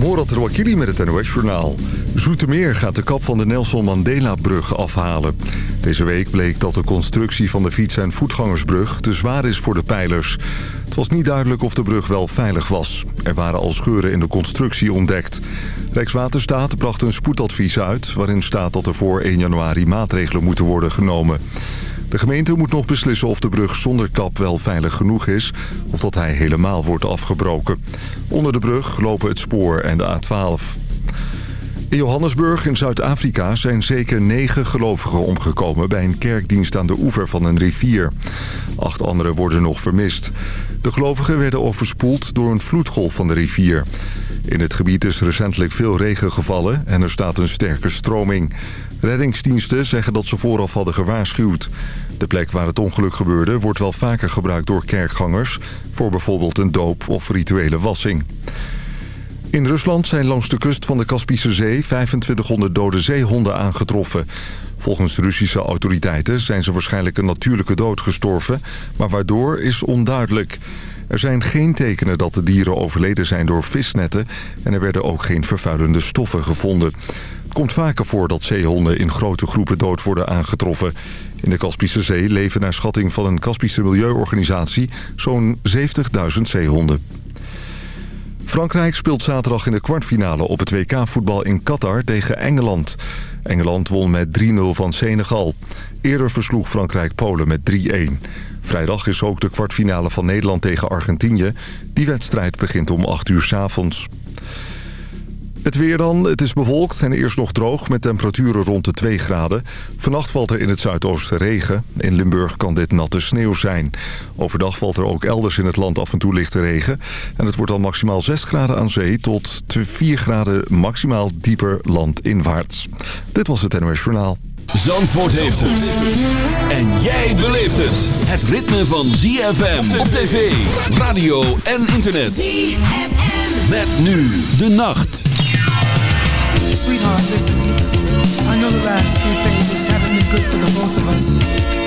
Morat Rouakiri met het NOS-journaal. Zoetermeer gaat de kap van de Nelson Mandela-brug afhalen. Deze week bleek dat de constructie van de fiets- en voetgangersbrug te zwaar is voor de pijlers. Het was niet duidelijk of de brug wel veilig was. Er waren al scheuren in de constructie ontdekt. Rijkswaterstaat bracht een spoedadvies uit... waarin staat dat er voor 1 januari maatregelen moeten worden genomen. De gemeente moet nog beslissen of de brug zonder kap wel veilig genoeg is... of dat hij helemaal wordt afgebroken. Onder de brug lopen het spoor en de A12. In Johannesburg in Zuid-Afrika zijn zeker negen gelovigen omgekomen... bij een kerkdienst aan de oever van een rivier. Acht anderen worden nog vermist. De gelovigen werden overspoeld door een vloedgolf van de rivier. In het gebied is recentelijk veel regen gevallen en er staat een sterke stroming. Reddingsdiensten zeggen dat ze vooraf hadden gewaarschuwd. De plek waar het ongeluk gebeurde wordt wel vaker gebruikt door kerkgangers... voor bijvoorbeeld een doop of rituele wassing. In Rusland zijn langs de kust van de Kaspische Zee 2500 dode zeehonden aangetroffen. Volgens Russische autoriteiten zijn ze waarschijnlijk een natuurlijke dood gestorven... maar waardoor is onduidelijk. Er zijn geen tekenen dat de dieren overleden zijn door visnetten... en er werden ook geen vervuilende stoffen gevonden. Het komt vaker voor dat zeehonden in grote groepen dood worden aangetroffen. In de Kaspische Zee leven naar schatting van een Kaspische Milieuorganisatie zo'n 70.000 zeehonden. Frankrijk speelt zaterdag in de kwartfinale op het WK-voetbal in Qatar tegen Engeland. Engeland won met 3-0 van Senegal. Eerder versloeg Frankrijk Polen met 3-1. Vrijdag is ook de kwartfinale van Nederland tegen Argentinië. Die wedstrijd begint om 8 uur s avonds. Het weer dan. Het is bewolkt en eerst nog droog met temperaturen rond de 2 graden. Vannacht valt er in het zuidoosten regen. In Limburg kan dit natte sneeuw zijn. Overdag valt er ook elders in het land af en toe lichte regen. En het wordt dan maximaal 6 graden aan zee tot 4 graden maximaal dieper landinwaarts. Dit was het NOS Journaal. Zandvoort heeft het. En jij beleeft het. Het ritme van ZFM op tv, radio en internet. ZFM. Met nu de nacht. Sweetheart, listen. I know the last few pages haven't been good for the both of us.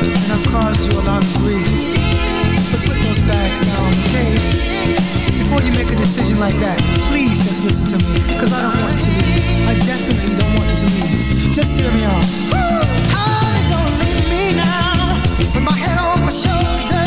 And I've caused you a lot of grief. But put those bags down, okay? Before you make a decision like that, please just listen to me. Cause I don't want to leave. I definitely don't want to leave. Just hear me out. With my head on my shoulders,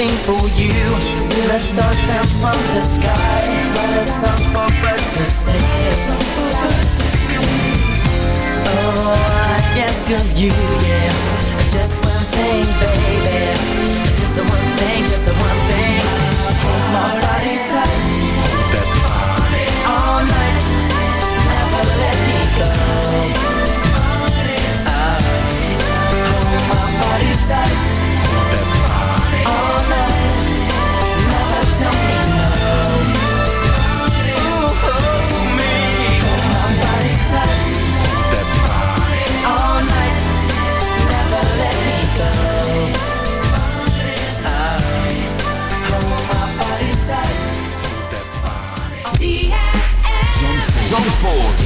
anything for you. Still a star down from the sky. But a song for birds to sing Oh, I ask of you, yeah Zandvoort.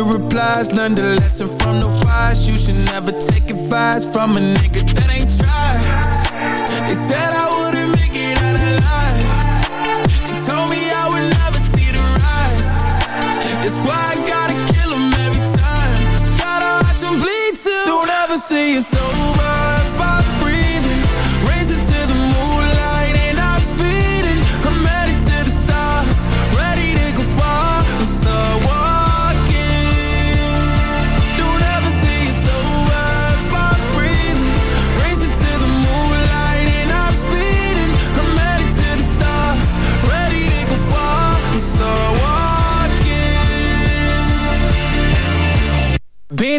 To replies, learned a lesson from the wise. You should never take advice from a nigga that ain't tried. They said I wouldn't make it out alive. They told me I would never see the rise. That's why I gotta kill every time. Gotta watch bleed too. Don't ever say it's over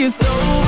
it's so.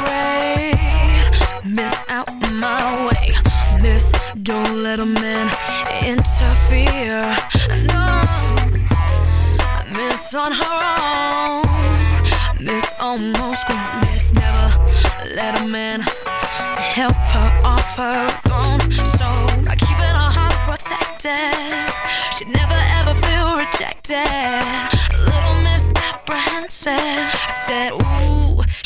afraid. Miss out my way. Miss, don't let a man interfere. No, miss on her own. Miss almost scream. Miss never let a man help her off her own. So by keeping her heart protected, she never ever feel rejected. A little misapprehensive. Said, ooh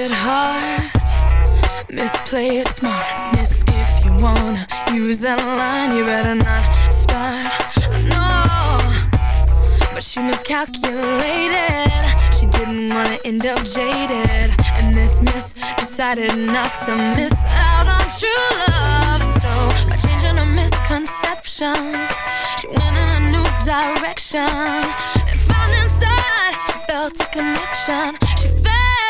it hard, misplaced, smart, miss if you wanna use that line, you better not start. No, but she miscalculated. She didn't wanna end up jaded, and this miss decided not to miss out on true love. So by changing her misconception, she went in a new direction and found inside she felt a connection. She felt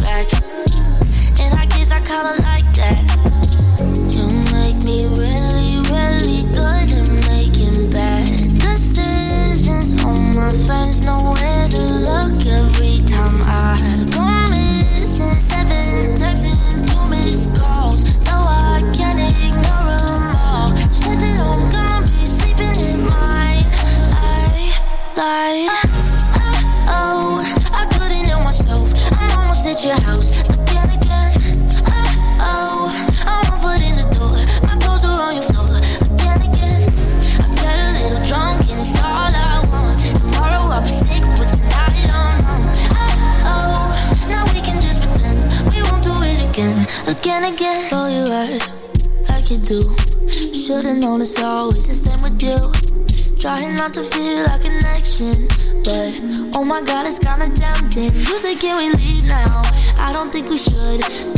my god, it's kinda tempting. You say, can we leave now? I don't think we should.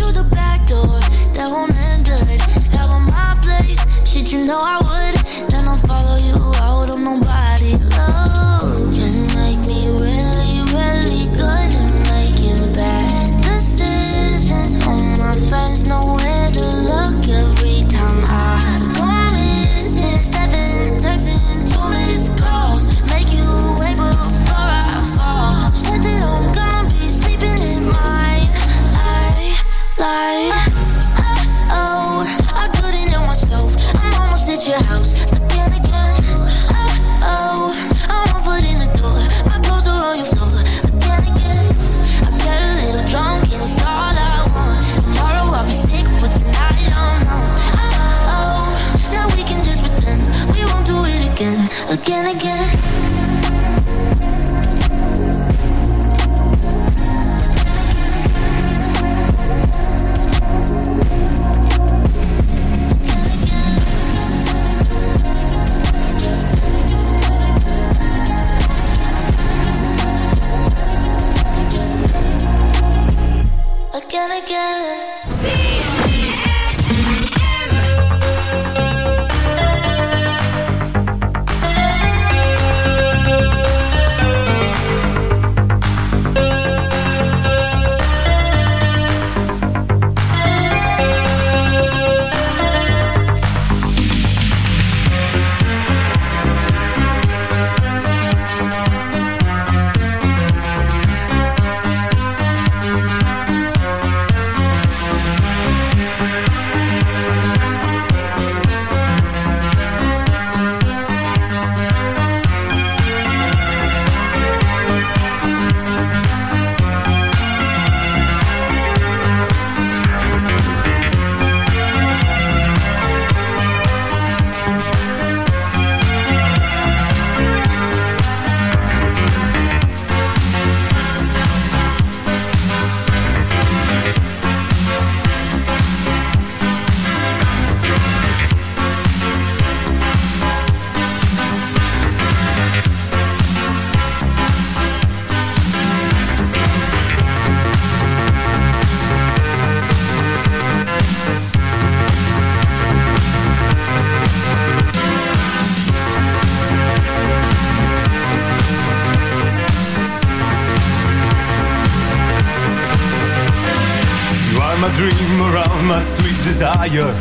fire.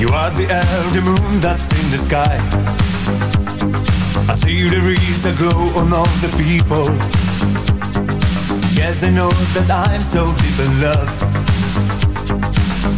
You are the elder moon that's in the sky. I see there is a glow on all the people. Yes, they know that I'm so deep in love.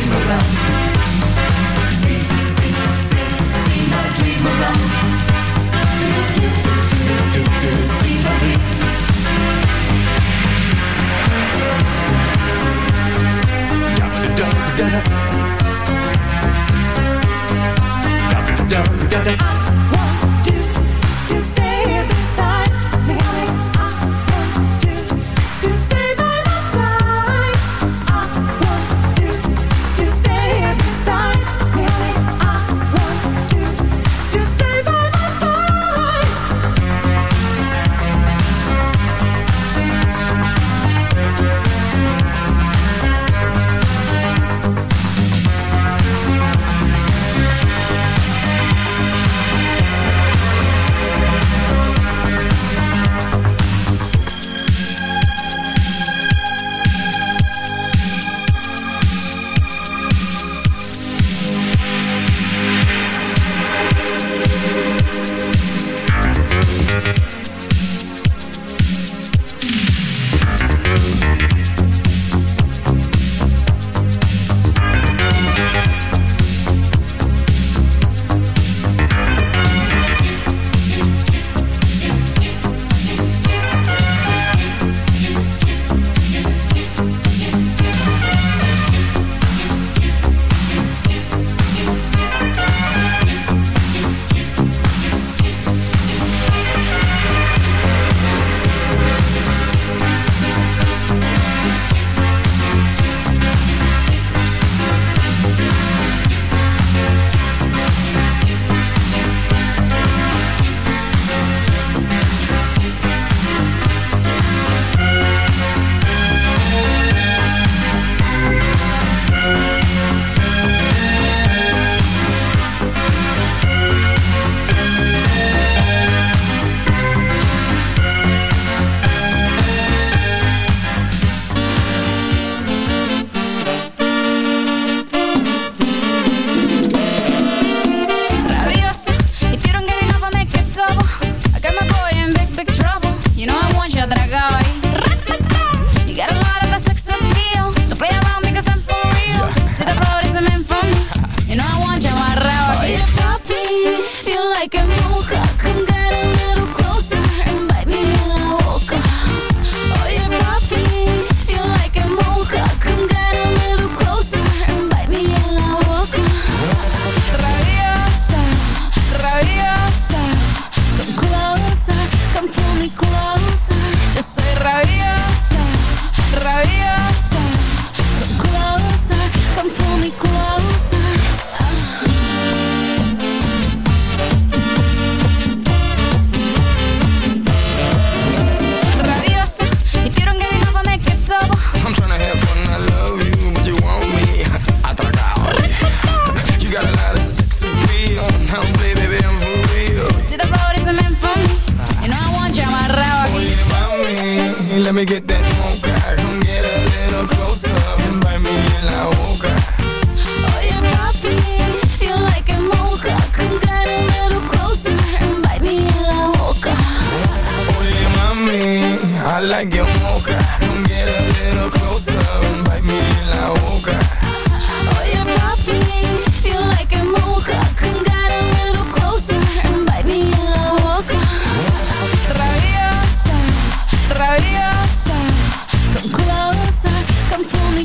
dream around. See, see, see, see my dream around. Do, do, do, do, do, do, do. dream.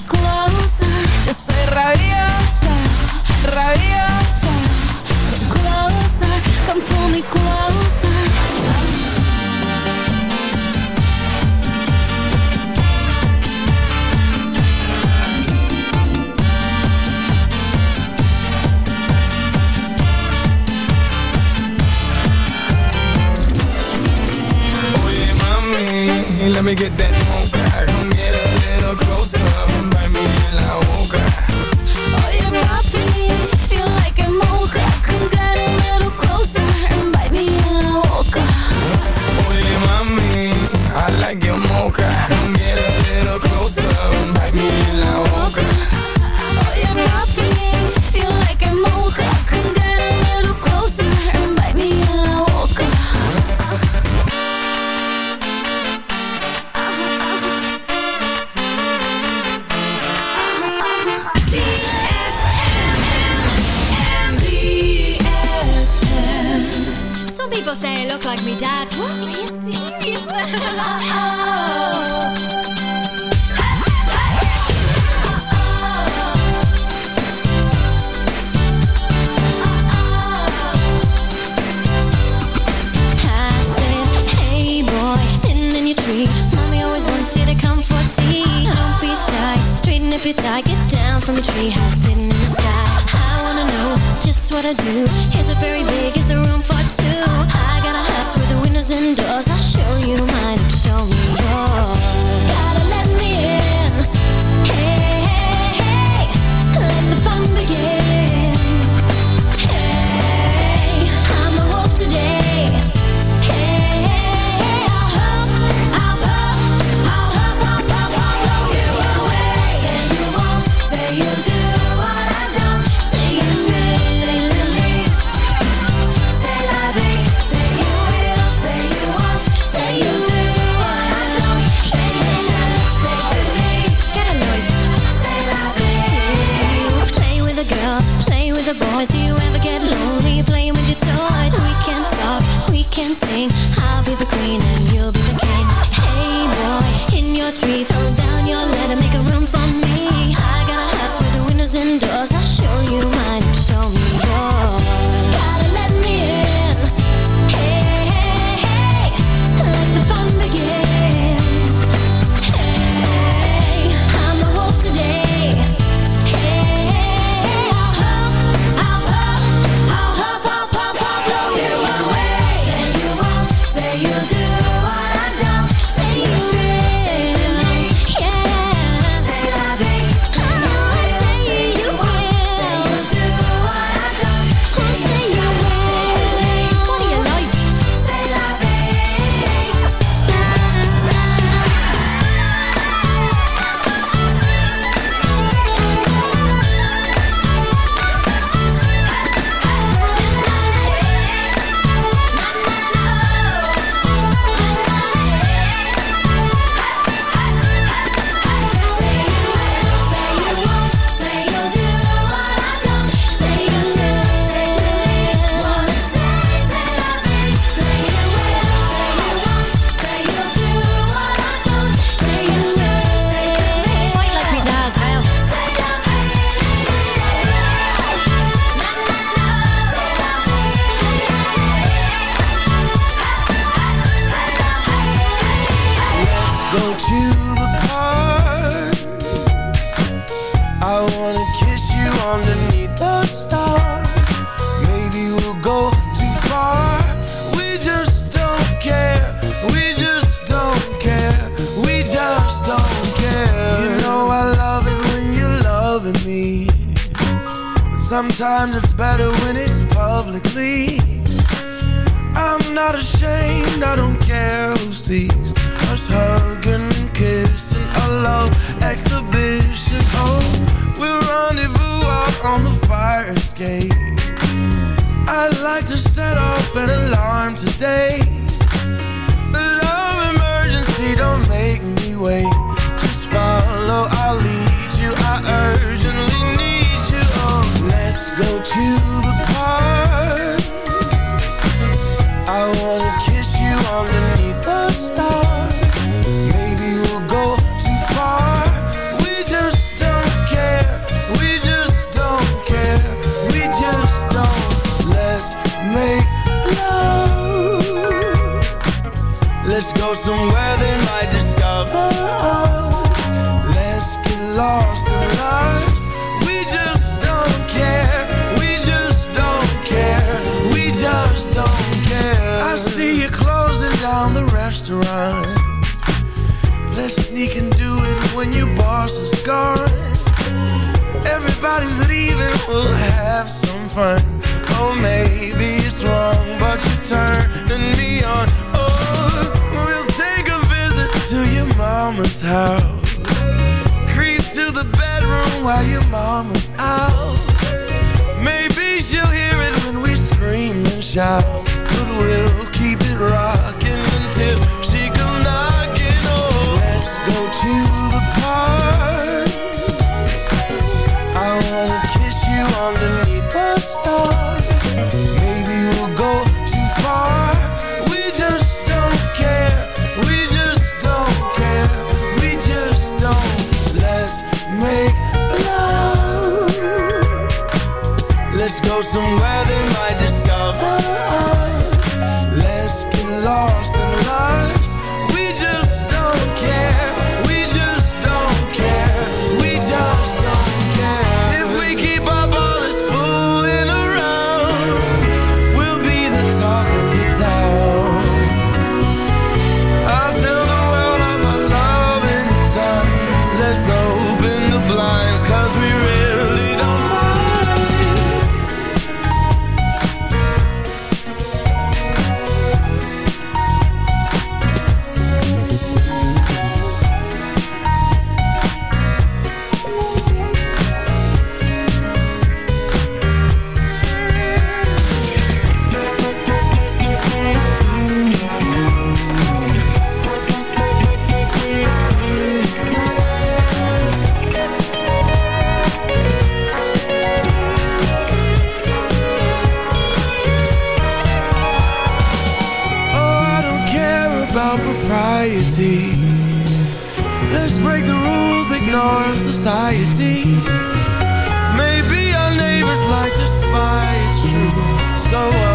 close Oh, maybe it's wrong, but you're turning me on. Oh, we'll take a visit to your mama's house. Creep to the bedroom while your mama's out. Maybe she'll hear it when we scream and shout, but we'll keep it rocking until she go somewhere. Let's break the rules, ignore society. Maybe our neighbors like to spy, it's true. So uh,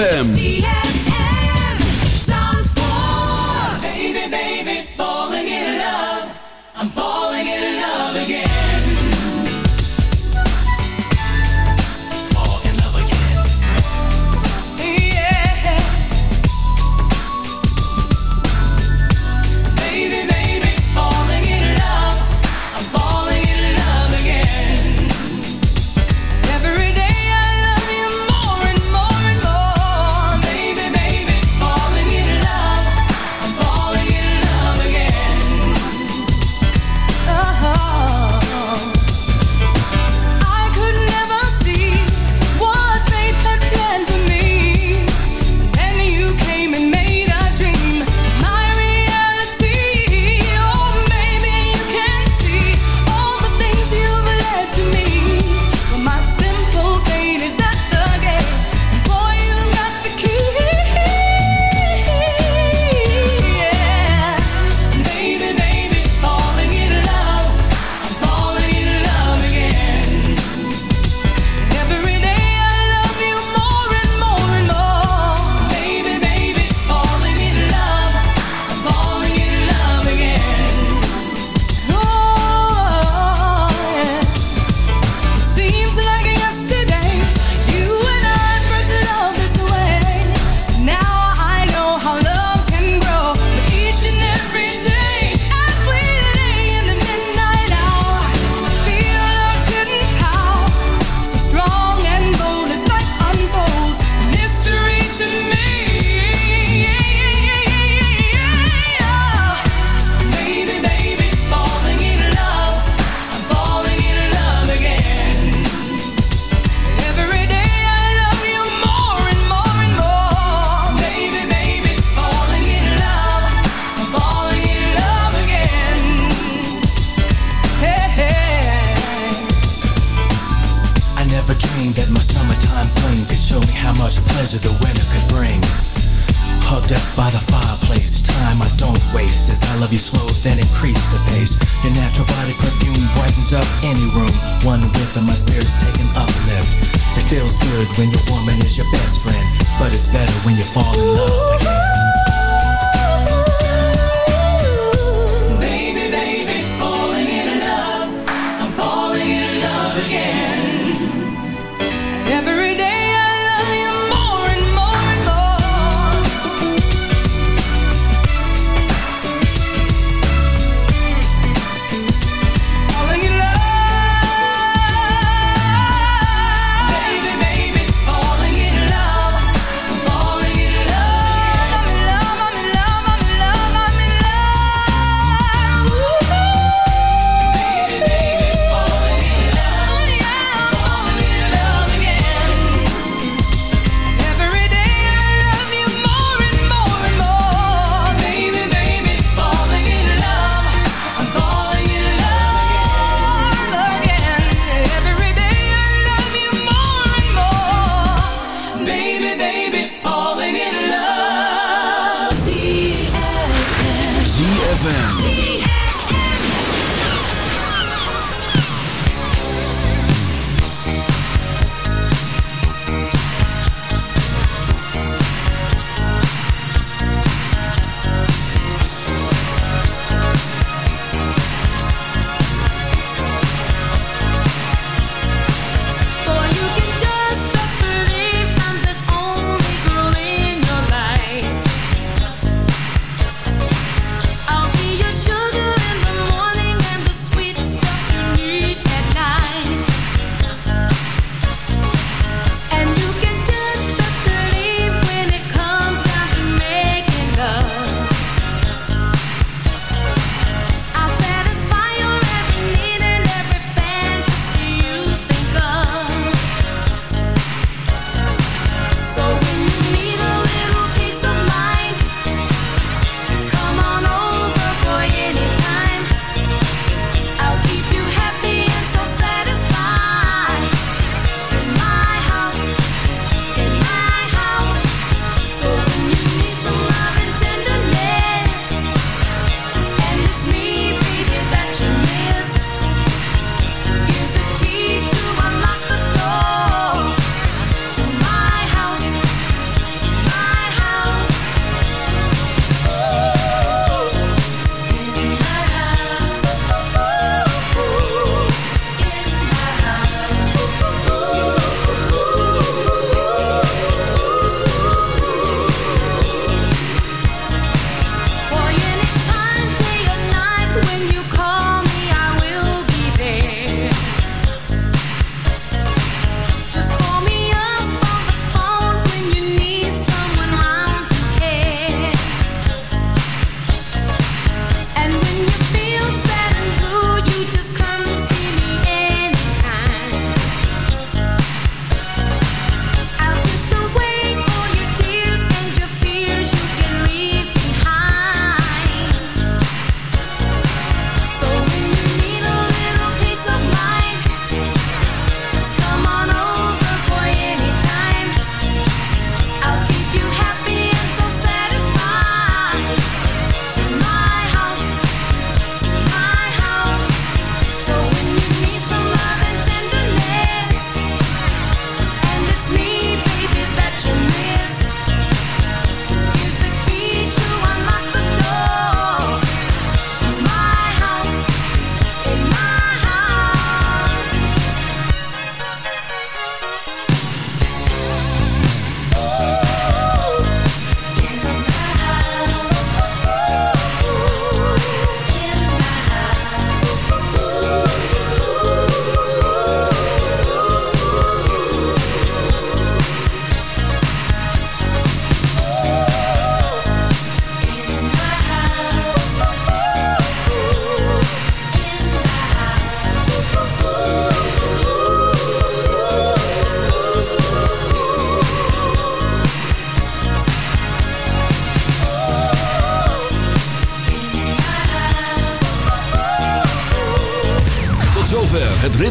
ZFM.